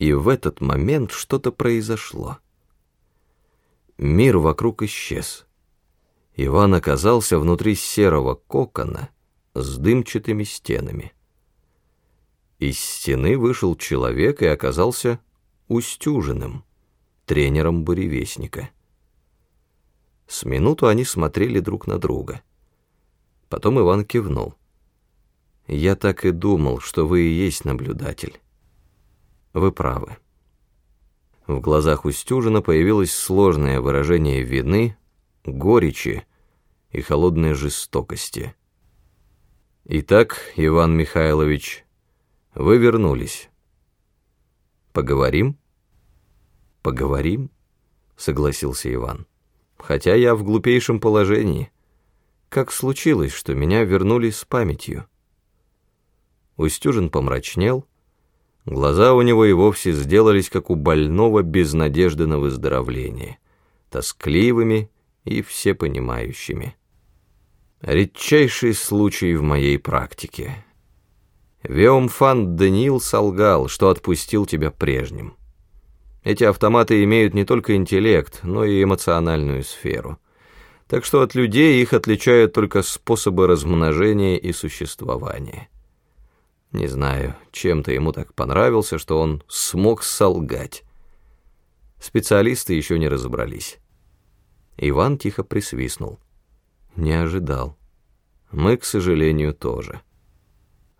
И в этот момент что-то произошло. Мир вокруг исчез. Иван оказался внутри серого кокона с дымчатыми стенами. Из стены вышел человек и оказался Устюжиным, тренером буревестника. С минуту они смотрели друг на друга. Потом Иван кивнул. «Я так и думал, что вы и есть наблюдатель. Вы правы». В глазах Устюжина появилось сложное выражение вины, горечи и холодной жестокости. «Итак, Иван Михайлович, вы вернулись. Поговорим?» «Поговорим?» — согласился Иван. «Хотя я в глупейшем положении. Как случилось, что меня вернули с памятью?» Устюжин помрачнел, глаза у него и вовсе сделались, как у больного без надежды на выздоровление, тоскливыми и всепонимающими. Редчайший случай в моей практике. Веомфан Даниил солгал, что отпустил тебя прежним. Эти автоматы имеют не только интеллект, но и эмоциональную сферу. Так что от людей их отличают только способы размножения и существования. Не знаю, чем-то ему так понравился, что он смог солгать. Специалисты еще не разобрались. Иван тихо присвистнул. Не ожидал. Мы, к сожалению, тоже.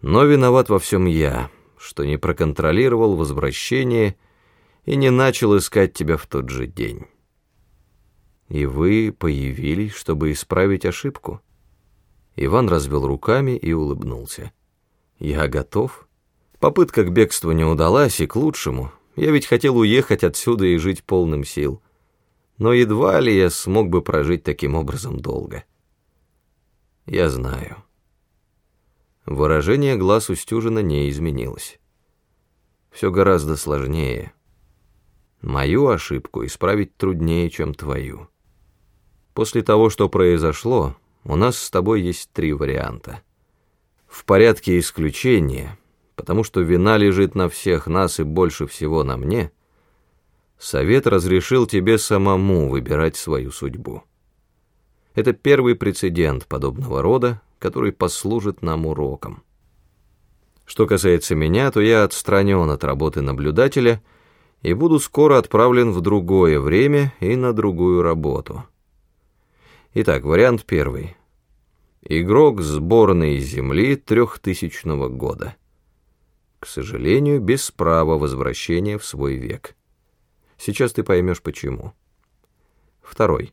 Но виноват во всем я, что не проконтролировал возвращение и не начал искать тебя в тот же день. И вы появились, чтобы исправить ошибку? Иван развел руками и улыбнулся. Я готов. Попытка к бегству не удалась, и к лучшему. Я ведь хотел уехать отсюда и жить полным сил. Но едва ли я смог бы прожить таким образом долго. Я знаю. Выражение глаз Устюжина не изменилось. Все гораздо сложнее. Мою ошибку исправить труднее, чем твою. После того, что произошло, у нас с тобой есть три варианта. В порядке исключения, потому что вина лежит на всех нас и больше всего на мне, совет разрешил тебе самому выбирать свою судьбу. Это первый прецедент подобного рода, который послужит нам уроком. Что касается меня, то я отстранен от работы наблюдателя и буду скоро отправлен в другое время и на другую работу. Итак, вариант первый. Игрок сборной Земли трехтысячного года. К сожалению, без права возвращения в свой век. Сейчас ты поймешь, почему. Второй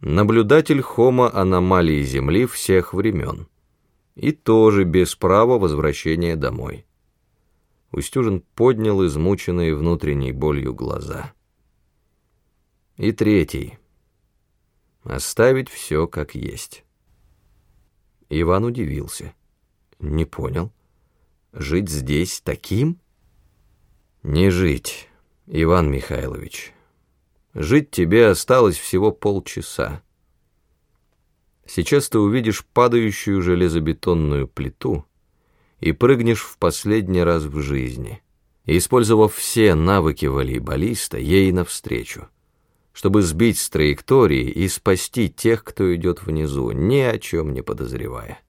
наблюдатель хома аномалии Земли всех времен. И тоже без права возвращения домой. Устюжин поднял измученные внутренней болью глаза. И третий. Оставить все как есть. Иван удивился. Не понял. Жить здесь таким? Не жить, Иван Михайлович. Жить тебе осталось всего полчаса. Сейчас ты увидишь падающую железобетонную плиту и прыгнешь в последний раз в жизни, использовав все навыки волейболиста ей навстречу, чтобы сбить с траектории и спасти тех, кто идет внизу, ни о чем не подозревая.